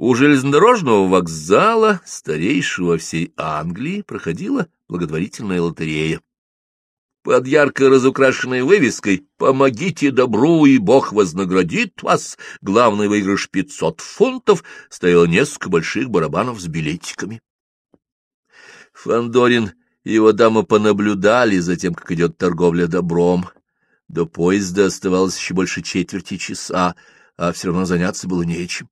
У железнодорожного вокзала, старейшего всей Англии, проходила благотворительная лотерея. Под ярко разукрашенной вывеской «Помогите добру, и Бог вознаградит вас!» главный выигрыш 500 фунтов стояло несколько больших барабанов с билетиками. Фандорин и его дама понаблюдали за тем, как идет торговля добром. До поезда оставалось еще больше четверти часа, а все равно заняться было нечем.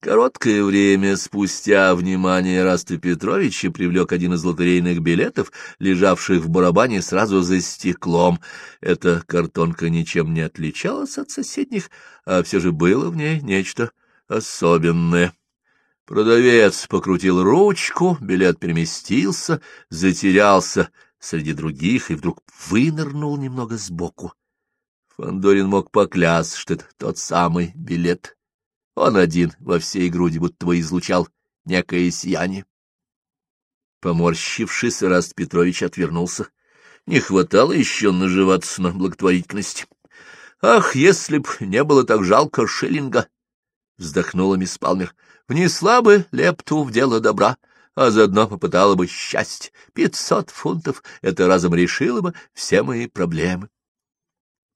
Короткое время спустя внимание Раста Петровича привлек один из лотерейных билетов, лежавших в барабане сразу за стеклом. Эта картонка ничем не отличалась от соседних, а все же было в ней нечто особенное. Продавец покрутил ручку, билет переместился, затерялся среди других и вдруг вынырнул немного сбоку. Фандорин мог поклясться, что это тот самый билет. Он один во всей груди будто бы излучал некое сияние. Поморщившись, Раст Петрович отвернулся. Не хватало еще наживаться на благотворительности. «Ах, если б не было так жалко шиллинга!» — вздохнула мисс Палмер. «Внесла бы лепту в дело добра, а заодно попытала бы счастье. Пятьсот фунтов — это разом решило бы все мои проблемы».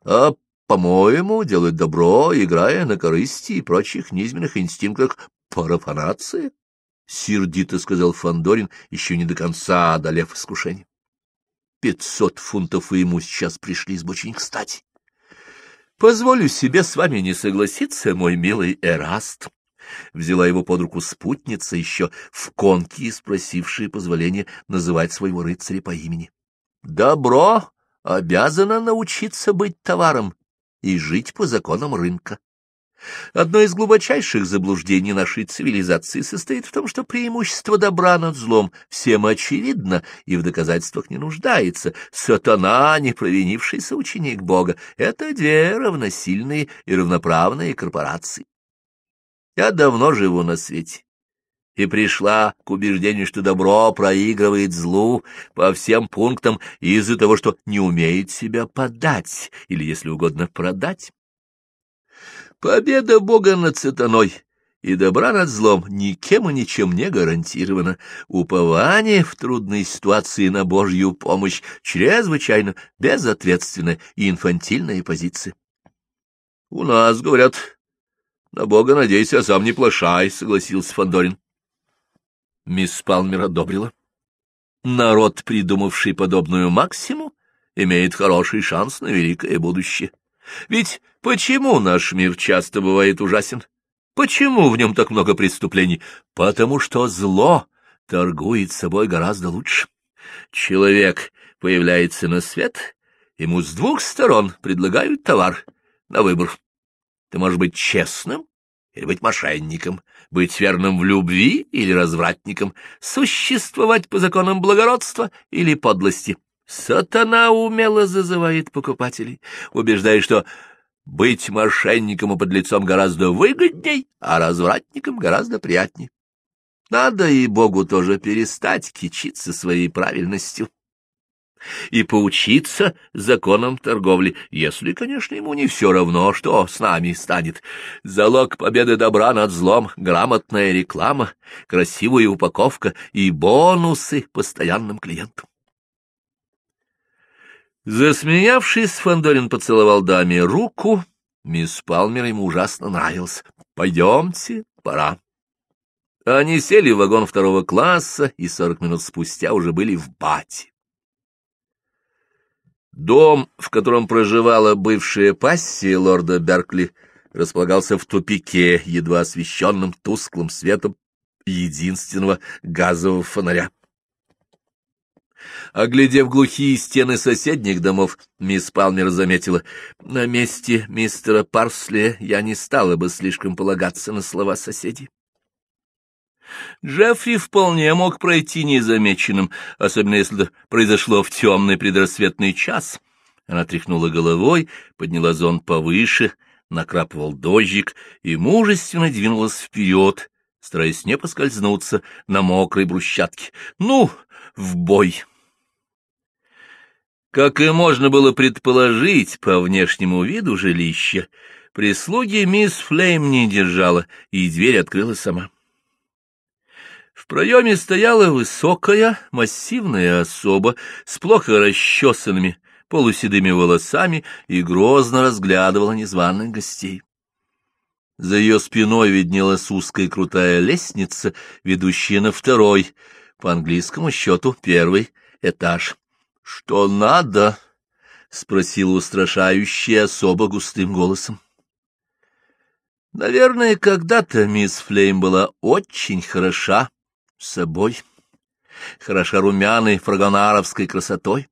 «А по-моему, делать добро, играя на корысти и прочих низменных инстинктах парафанации, — сердито сказал Фандорин, еще не до конца одолев искушение. Пятьсот фунтов и ему сейчас пришлись бы очень кстати. Позволю себе с вами не согласиться, мой милый Эраст. Взяла его под руку спутница, еще в конке, спросившая позволения называть своего рыцаря по имени. Добро обязано научиться быть товаром, и жить по законам рынка. Одно из глубочайших заблуждений нашей цивилизации состоит в том, что преимущество добра над злом всем очевидно и в доказательствах не нуждается. Сатана, не провинившийся ученик Бога, — это две равносильные и равноправные корпорации. Я давно живу на свете и пришла к убеждению, что добро проигрывает злу по всем пунктам из-за того, что не умеет себя подать или, если угодно, продать. Победа Бога над сатаной и добра над злом никем и ничем не гарантирована. Упование в трудной ситуации на Божью помощь чрезвычайно безответственная и инфантильная позиция. — У нас, говорят, на Бога надейся, а сам не плашай, — согласился Фандорин. Мисс Палмер одобрила. Народ, придумавший подобную максиму, имеет хороший шанс на великое будущее. Ведь почему наш мир часто бывает ужасен? Почему в нем так много преступлений? Потому что зло торгует собой гораздо лучше. Человек появляется на свет, ему с двух сторон предлагают товар на выбор. Ты можешь быть честным или быть мошенником, быть верным в любви или развратником, существовать по законам благородства или подлости. Сатана умело зазывает покупателей, убеждая, что быть мошенником и подлецом гораздо выгодней, а развратником гораздо приятней. Надо и Богу тоже перестать кичиться своей правильностью и поучиться законам торговли, если, конечно, ему не все равно, что с нами станет. Залог победы добра над злом, грамотная реклама, красивая упаковка и бонусы постоянным клиентам. Засмеявшись, Фандорин поцеловал даме руку. Мисс Палмер ему ужасно нравилась. «Пойдемте, пора». Они сели в вагон второго класса и сорок минут спустя уже были в бате. Дом, в котором проживала бывшая пассия лорда Беркли, располагался в тупике, едва освещенным тусклым светом единственного газового фонаря. Оглядев глухие стены соседних домов, мисс Палмер заметила, «На месте мистера Парсли я не стала бы слишком полагаться на слова соседей». Джеффри вполне мог пройти незамеченным, особенно если это произошло в темный предрассветный час. Она тряхнула головой, подняла зонт повыше, накрапывал дождик и мужественно двинулась вперед, стараясь не поскользнуться на мокрой брусчатке. Ну, в бой! Как и можно было предположить по внешнему виду жилища, Прислуги мисс Флейм не держала, и дверь открыла сама. В проеме стояла высокая, массивная особа с плохо расчесанными, полуседыми волосами и грозно разглядывала незваных гостей. За ее спиной виднелась узкая крутая лестница, ведущая на второй, по английскому счету первый этаж. — Что надо? — спросила устрашающая особо густым голосом. Наверное, когда-то мисс Флейм была очень хороша собой, хороша румяной фрагонаровской красотой.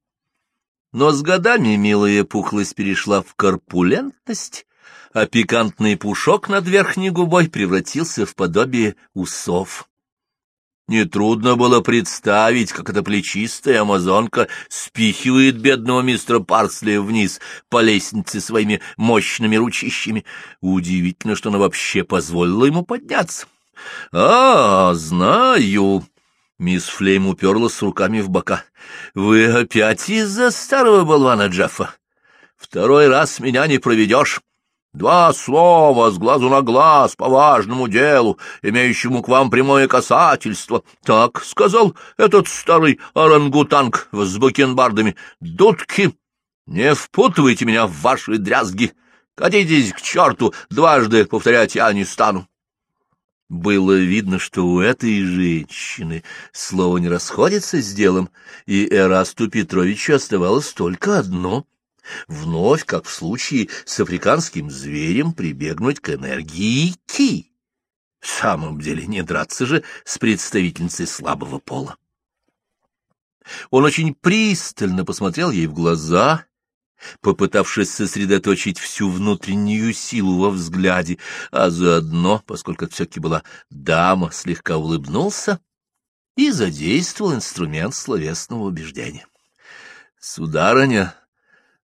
Но с годами милая пухлость перешла в корпулентность, а пикантный пушок над верхней губой превратился в подобие усов. Нетрудно было представить, как эта плечистая амазонка спихивает бедного мистера Парсли вниз по лестнице своими мощными ручищами. Удивительно, что она вообще позволила ему подняться. — А, знаю! — мисс Флейм уперлась руками в бока. — Вы опять из-за старого болвана Джеффа? Второй раз меня не проведешь. Два слова с глазу на глаз по важному делу, имеющему к вам прямое касательство. Так сказал этот старый орангутанг с бакенбардами. Дудки, не впутывайте меня в ваши дрязги. Катитесь к черту, дважды повторять я не стану. Было видно, что у этой женщины слово не расходится с делом, и Эрасту Петровичу оставалось только одно — вновь, как в случае с африканским зверем, прибегнуть к энергии Ки. В самом деле не драться же с представительницей слабого пола. Он очень пристально посмотрел ей в глаза, попытавшись сосредоточить всю внутреннюю силу во взгляде, а заодно, поскольку все-таки была дама, слегка улыбнулся и задействовал инструмент словесного убеждения. — Сударыня,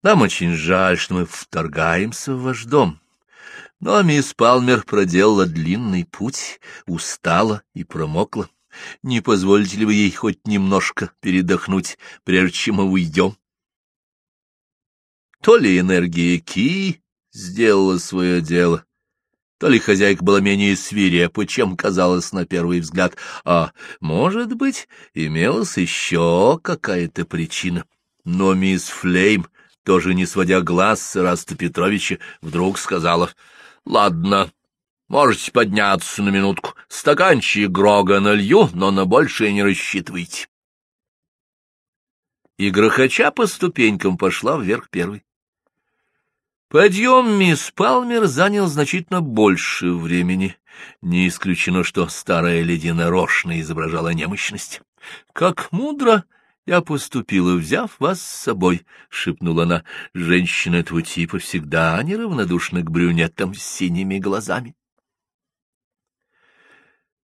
нам очень жаль, что мы вторгаемся в ваш дом. Но мисс Палмер проделала длинный путь, устала и промокла. Не позволите ли вы ей хоть немножко передохнуть, прежде чем мы уйдем? То ли энергия Ки сделала свое дело, то ли хозяйка была менее свирепа, чем казалось на первый взгляд, а, может быть, имелась еще какая-то причина. Но мисс Флейм тоже не сводя глаз с Эраста Петровича, вдруг сказала, — Ладно, можете подняться на минутку. Стаканчик Грога налью, но на большее не рассчитывайте. И грохоча по ступенькам пошла вверх первой. Подъем мисс Палмер занял значительно больше времени. Не исключено, что старая леди нарочно изображала немощность. Как мудро я поступила, взяв вас с собой, — шепнула она. Женщина этого типа всегда неравнодушна к брюнетам с синими глазами.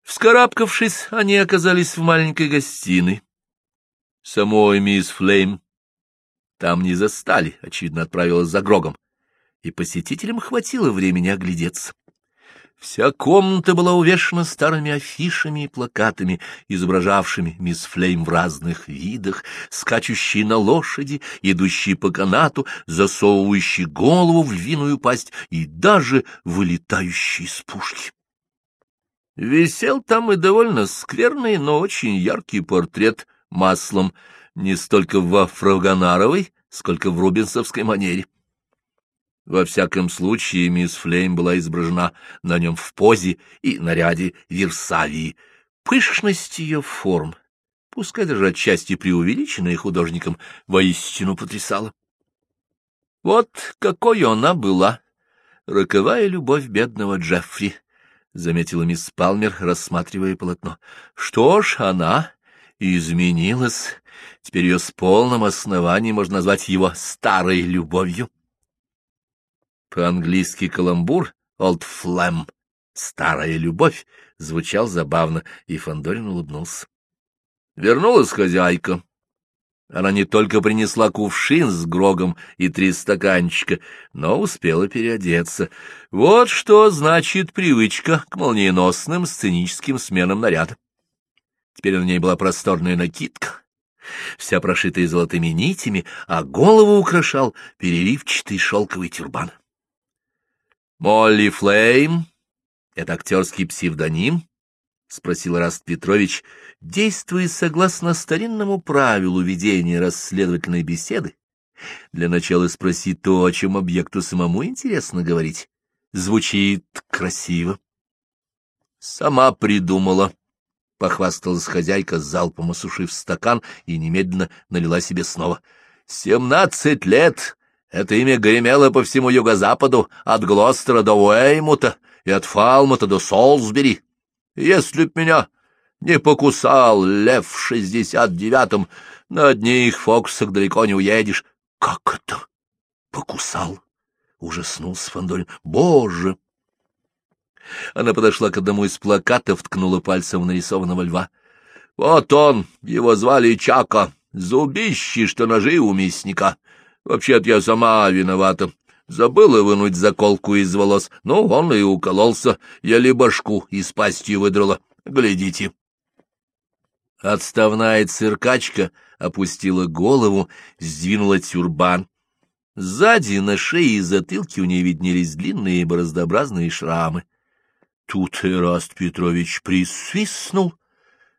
Вскарабкавшись, они оказались в маленькой гостиной. Самой мисс Флейм там не застали, очевидно, отправилась за Грогом, и посетителям хватило времени оглядеться. Вся комната была увешана старыми афишами и плакатами, изображавшими мисс Флейм в разных видах, скачущие на лошади, идущие по канату, засовывающие голову в львиную пасть и даже вылетающие из пушки. Висел там и довольно скверный, но очень яркий портрет маслом, не столько во фрагонаровой, сколько в рубинсовской манере. Во всяком случае, мисс Флейм была изображена на нем в позе и наряде Версавии. Пышность ее форм, пускай даже отчасти преувеличенная художником, воистину потрясала. Вот какой она была, роковая любовь бедного Джеффри, — заметила мисс Палмер, рассматривая полотно. Что ж, она изменилась. Теперь ее с полным основанием можно назвать его старой любовью. По-английски каламбур «Old Flam» — «Старая любовь» звучал забавно, и Фандорин улыбнулся. Вернулась хозяйка. Она не только принесла кувшин с грогом и три стаканчика, но успела переодеться. Вот что значит привычка к молниеносным сценическим сменам наряда. Теперь на ней была просторная накидка, вся прошитая золотыми нитями, а голову украшал переливчатый шелковый тюрбан. — Молли Флейм — это актерский псевдоним? — спросил Раст Петрович, действуя согласно старинному правилу ведения расследовательной беседы. Для начала спроси то, о чем объекту самому интересно говорить. Звучит красиво. — Сама придумала, — похвасталась хозяйка, залпом осушив стакан и немедленно налила себе снова. — Семнадцать лет! Это имя гремело по всему юго-западу, от Глостера до Уэймута и от Фалмута до Солсбери. Если б меня не покусал лев в шестьдесят девятом, на одних фокусах далеко не уедешь. — Как это? Покусал? — ужаснулся Фандорин. Боже! Она подошла к одному из плакатов, ткнула пальцем в нарисованного льва. — Вот он, его звали Чака, зубище, что ножи у мясника. Вообще-то я сама виновата. Забыла вынуть заколку из волос. Ну, он и укололся. Я ли башку из пастью выдрала. Глядите. Отставная циркачка опустила голову, сдвинула тюрбан. Сзади на шее и затылке у нее виднелись длинные бороздообразные шрамы. Тут Эраст Петрович присвистнул,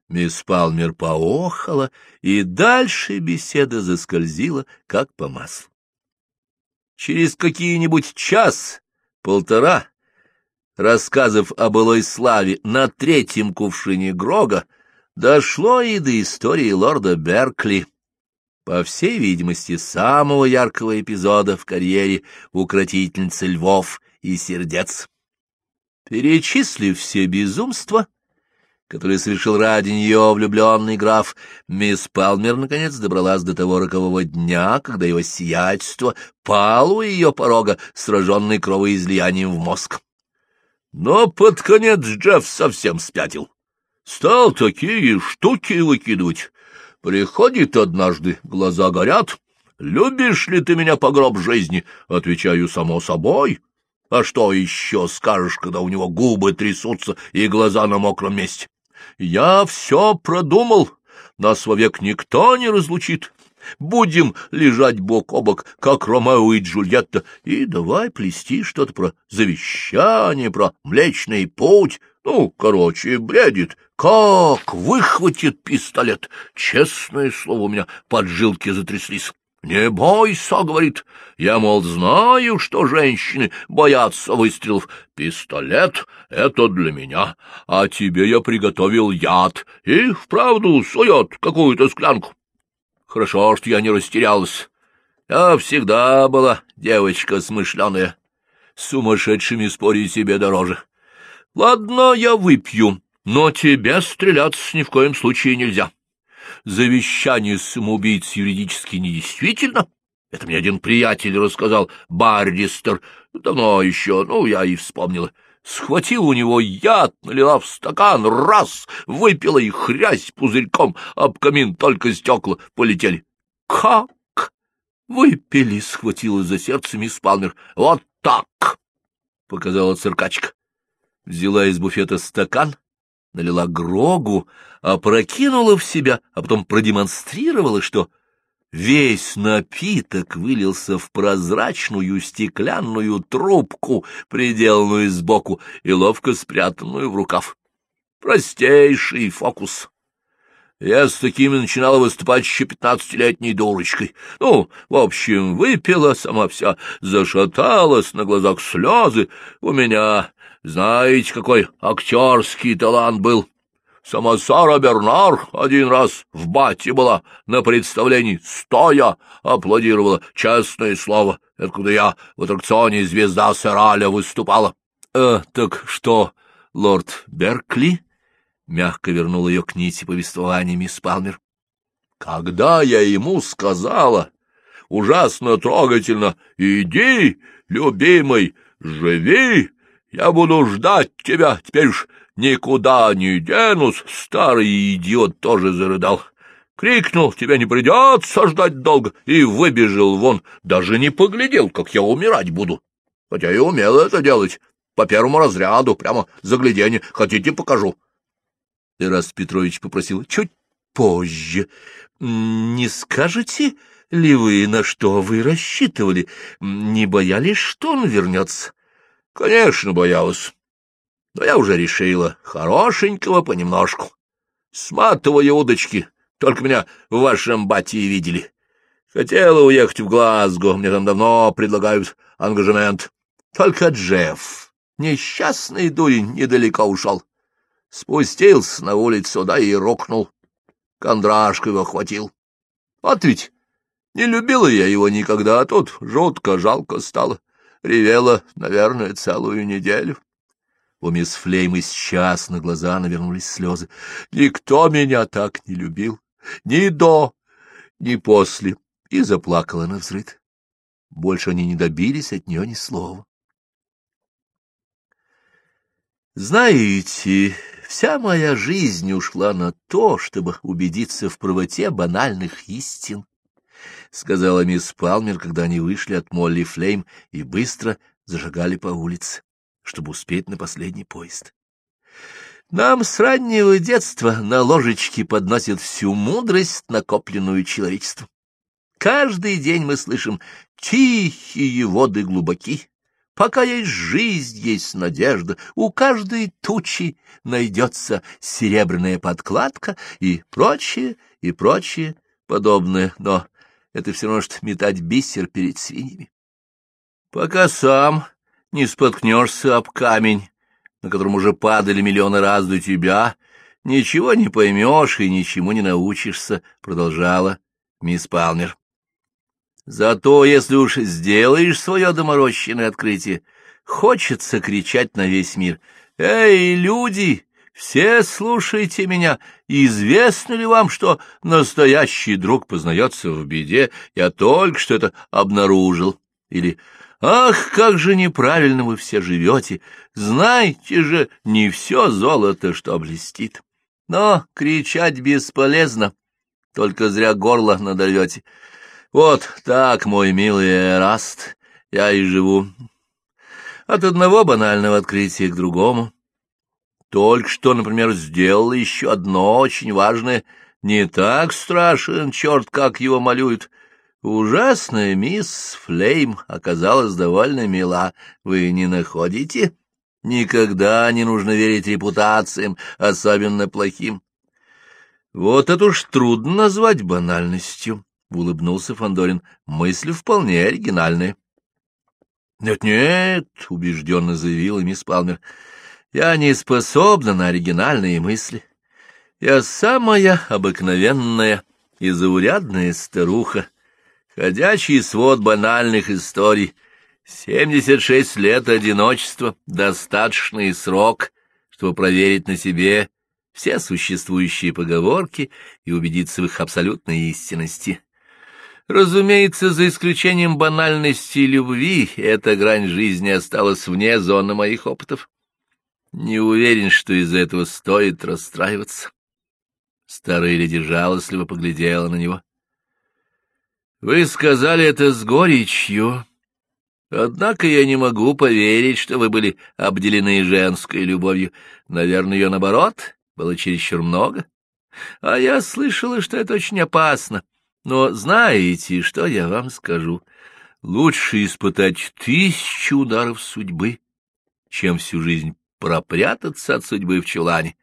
Мисс Палмер поохала, и дальше беседа заскользила, как по маслу. Через какие-нибудь час, полтора, рассказов о былой славе на третьем кувшине Грога, дошло и до истории лорда Беркли, по всей видимости, самого яркого эпизода в карьере укротительницы львов и сердец. Перечислив все безумства, который совершил ради нее влюбленный граф, мисс Палмер наконец добралась до того рокового дня, когда его сиятельство пал у ее порога, сраженный кровоизлиянием в мозг. Но под конец Джефф совсем спятил. Стал такие штуки выкидывать. Приходит однажды, глаза горят. «Любишь ли ты меня по гроб жизни?» Отвечаю, само собой. А что еще скажешь, когда у него губы трясутся и глаза на мокром месте? Я все продумал, нас вовек никто не разлучит. Будем лежать бок о бок, как Ромео и Джульетта, и давай плести что-то про завещание, про Млечный путь. Ну, короче, бредит. Как выхватит пистолет? Честное слово, у меня поджилки затряслись. «Не бойся», — говорит, — «я, мол, знаю, что женщины боятся выстрелов. Пистолет — это для меня, а тебе я приготовил яд и вправду сует какую-то склянку. Хорошо, что я не растерялась. Я всегда была девочка смышленая. Сумасшедшими спорить себе дороже. Ладно, я выпью, но тебе стреляться ни в коем случае нельзя» завещание самоубийц юридически недействительно. Это мне один приятель рассказал, Барристер, давно еще, ну, я и вспомнила. Схватил у него яд, налила в стакан, раз, выпила и хрясь пузырьком, об камин только стекла полетели. Как? Выпили, схватила за сердце мисс Палмер. Вот так, показала циркачка. Взяла из буфета стакан, налила Грогу, опрокинула в себя, а потом продемонстрировала, что весь напиток вылился в прозрачную стеклянную трубку, приделанную сбоку и ловко спрятанную в рукав. Простейший фокус. Я с такими начинала выступать еще пятнадцатилетней дурочкой. Ну, в общем, выпила сама вся, зашаталась, на глазах слезы. У меня знаете, какой актерский талант был? Сама Сара Бернар один раз в бате была на представлении, стоя аплодировала, честное слово. Это когда я в аттракционе «Звезда Сараля» выступала. «Э, так что, лорд Беркли?» — мягко вернул ее к нити повествования мисс Палмер. «Когда я ему сказала, ужасно трогательно, иди, любимый, живи, я буду ждать тебя, теперь уж никуда не денусь. Старый идиот тоже зарыдал. Крикнул, тебе не придется ждать долго, и выбежал вон, даже не поглядел, как я умирать буду. Хотя и умел это делать, по первому разряду, прямо загляденье. Хотите, покажу? Ираст Петрович попросил чуть позже. Не скажете ли вы, на что вы рассчитывали? Не боялись, что он вернется? Конечно, боялась. Но я уже решила, хорошенького понемножку. Сматывая удочки, только меня в вашем бате видели. Хотела уехать в Глазго, мне там давно предлагают ангажемент. Только Джефф, несчастный дурень, недалеко ушел. Спустился на улицу, да и рокнул. Кондрашка его хватил. Вот ведь не любила я его никогда, а тут жутко жалко стало. Ревела, наверное, целую неделю. У мисс Флейм сейчас на глаза навернулись слезы. Никто меня так не любил. Ни до, ни после. И заплакала на взрыд. Больше они не добились от нее ни слова. Знаете, вся моя жизнь ушла на то, чтобы убедиться в правоте банальных истин, — сказала мисс Палмер, когда они вышли от Молли Флейм и быстро зажигали по улице, чтобы успеть на последний поезд. Нам с раннего детства на ложечке подносят всю мудрость, накопленную человечеством. Каждый день мы слышим «тихие воды глубоки», Пока есть жизнь, есть надежда, у каждой тучи найдется серебряная подкладка и прочее, и прочее подобное, но это все равно, что метать бисер перед свиньями. Пока сам не споткнешься об камень, на котором уже падали миллионы раз до тебя, ничего не поймешь и ничему не научишься, — продолжала мисс Палмер. Зато, если уж сделаешь свое доморощенное открытие, хочется кричать на весь мир. «Эй, люди, все слушайте меня! Известно ли вам, что настоящий друг познается в беде? Я только что это обнаружил». Или «Ах, как же неправильно вы все живете! Знаете же, не все золото, что блестит. Но кричать бесполезно, только зря горло надорвете». Вот так, мой милый Эраст, я и живу. От одного банального открытия к другому. Только что, например, сделал еще одно очень важное. Не так страшен черт, как его малюют. Ужасная мисс Флейм оказалась довольно мила. Вы не находите? Никогда не нужно верить репутациям, особенно плохим. Вот это уж трудно назвать банальностью. — улыбнулся Фандорин. Мысль вполне оригинальная. «Нет-нет», — убежденно заявила мисс Палмер, — «я не способна на оригинальные мысли. Я самая обыкновенная и заурядная старуха, ходячий свод банальных историй. Семьдесят шесть лет одиночества — достаточный срок, чтобы проверить на себе все существующие поговорки и убедиться в их абсолютной истинности. Разумеется, за исключением банальности любви, эта грань жизни осталась вне зоны моих опытов. Не уверен, что из-за этого стоит расстраиваться. Старая леди жалостливо поглядела на него. — Вы сказали это с горечью. Однако я не могу поверить, что вы были обделены женской любовью. Наверное, ее, наоборот, было чересчур много. А я слышала, что это очень опасно. Но знаете, что я вам скажу? Лучше испытать тысячу ударов судьбы, чем всю жизнь пропрятаться от судьбы в чулане.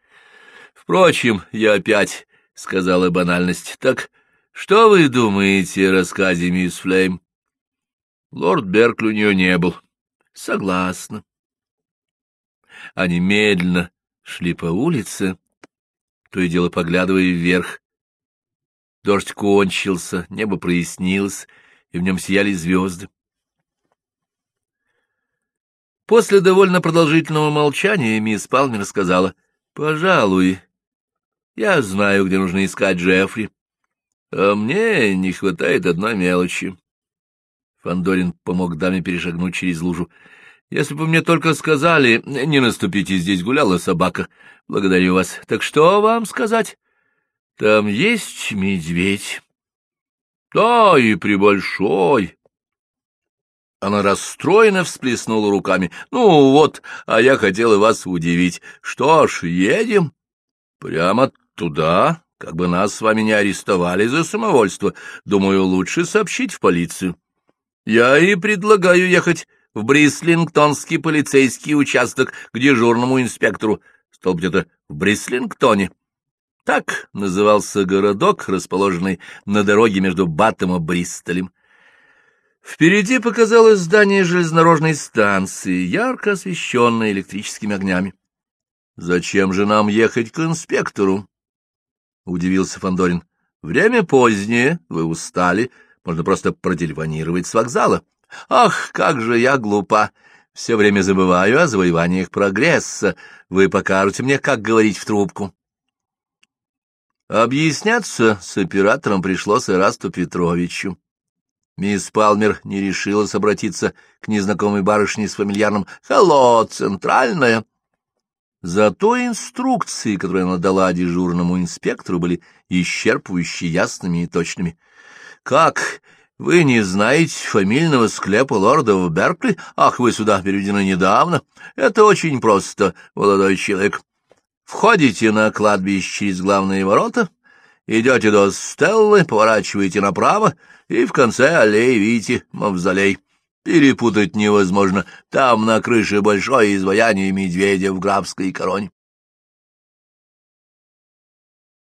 Впрочем, я опять сказала банальность. Так что вы думаете о рассказе мисс Флейм? Лорд Беркли у нее не был. Согласна. Они медленно шли по улице, то и дело поглядывая вверх, Дождь кончился, небо прояснилось, и в нем сияли звезды. После довольно продолжительного молчания мисс Палмер сказала, «Пожалуй, я знаю, где нужно искать Джеффри, а мне не хватает одной мелочи». Фандорин помог даме перешагнуть через лужу. «Если бы мне только сказали, не наступите, здесь гуляла собака. Благодарю вас. Так что вам сказать?» Там есть медведь. Да, и прибольшой. Она расстроенно всплеснула руками. Ну вот, а я хотела вас удивить. Что ж, едем? Прямо туда, как бы нас с вами не арестовали за самовольство. Думаю, лучше сообщить в полицию. Я и предлагаю ехать в Брислингтонский полицейский участок к дежурному инспектору. Стал где-то в Брислингтоне. Так назывался городок, расположенный на дороге между Батом и Бристолем. Впереди показалось здание железнодорожной станции, ярко освещенное электрическими огнями. — Зачем же нам ехать к инспектору? — удивился Фандорин. Время позднее, вы устали, можно просто протелефонировать с вокзала. Ах, как же я глупа! Все время забываю о завоеваниях прогресса. Вы покажете мне, как говорить в трубку. Объясняться с оператором пришлось Ирасту Петровичу. Мисс Палмер не решилась обратиться к незнакомой барышне с фамильярным «Hello, центральная!» Зато инструкции, которые она дала дежурному инспектору, были исчерпывающие, ясными и точными. «Как? Вы не знаете фамильного склепа лорда в Беркли? Ах, вы сюда переведены недавно. Это очень просто, молодой человек. Входите на кладбище через главные ворота, идете до Стеллы, поворачиваете направо, и в конце аллеи видите мавзолей». Перепутать невозможно. Там на крыше большое изваяние медведя в графской короне.